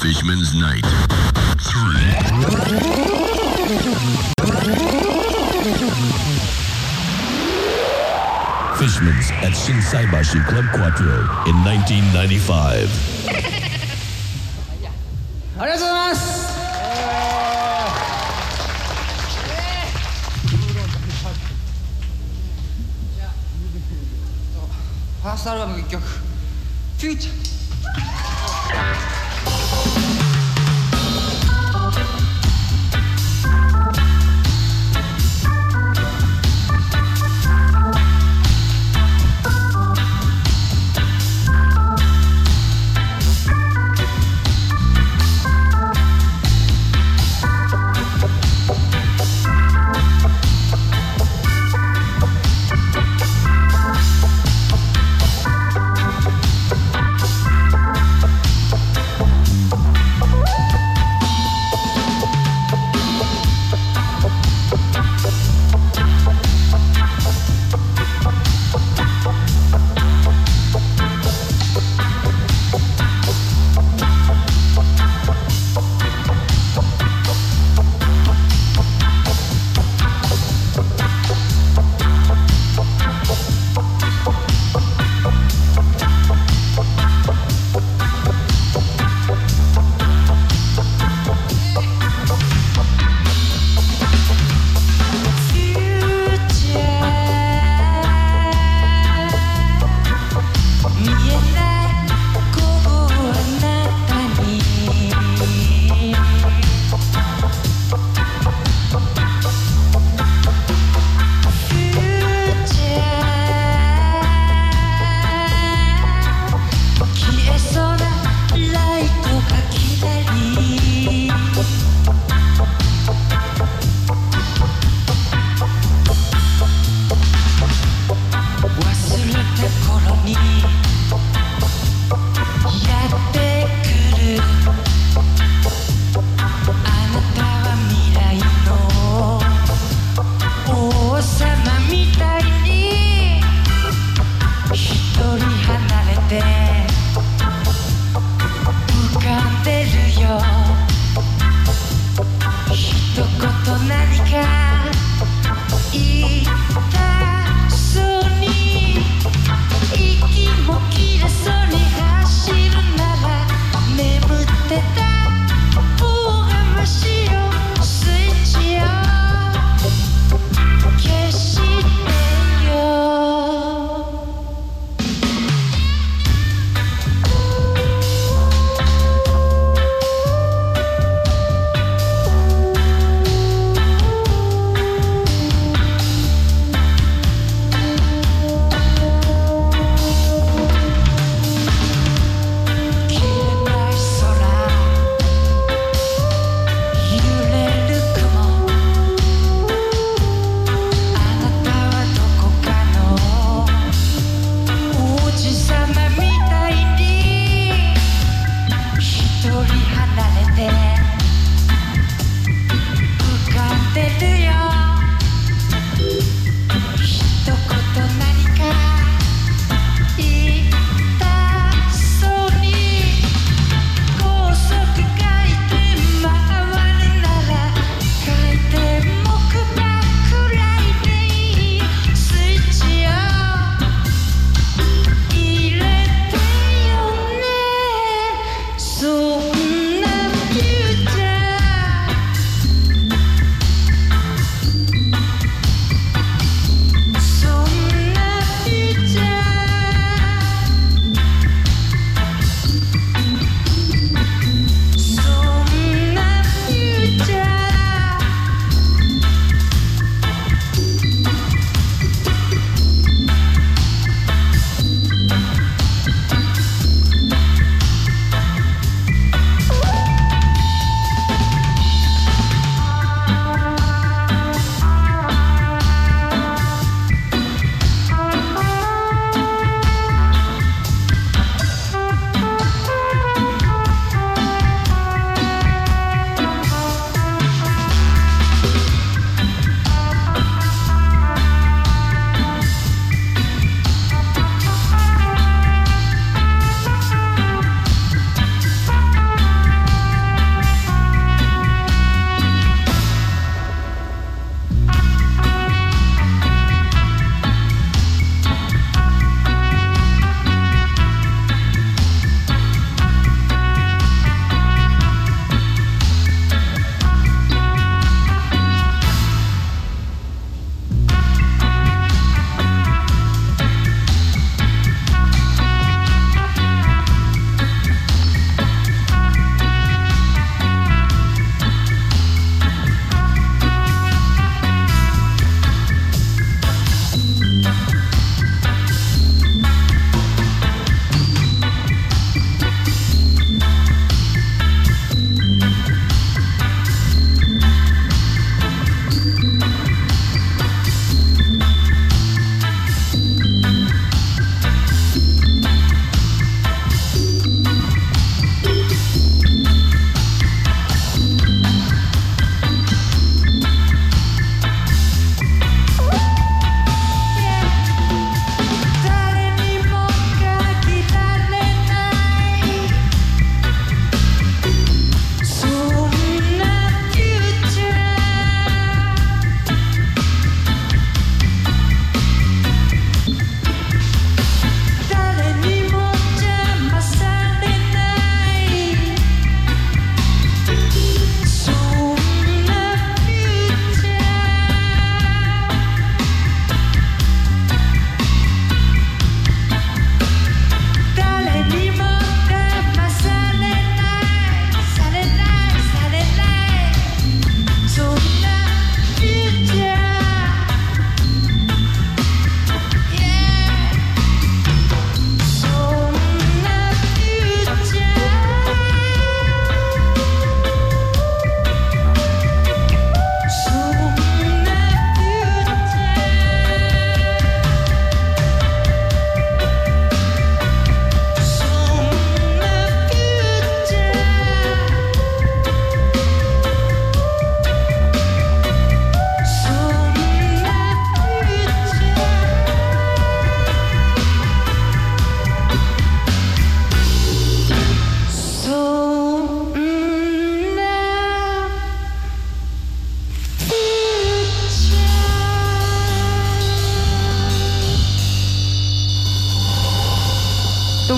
Fishmans Night. Three. Fishmans at Shinsaibashi Club Quattro in 1995. ありがとうございます。ファーストアルバム1曲「フューチャー」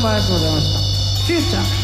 もありがとうございました。フューチャー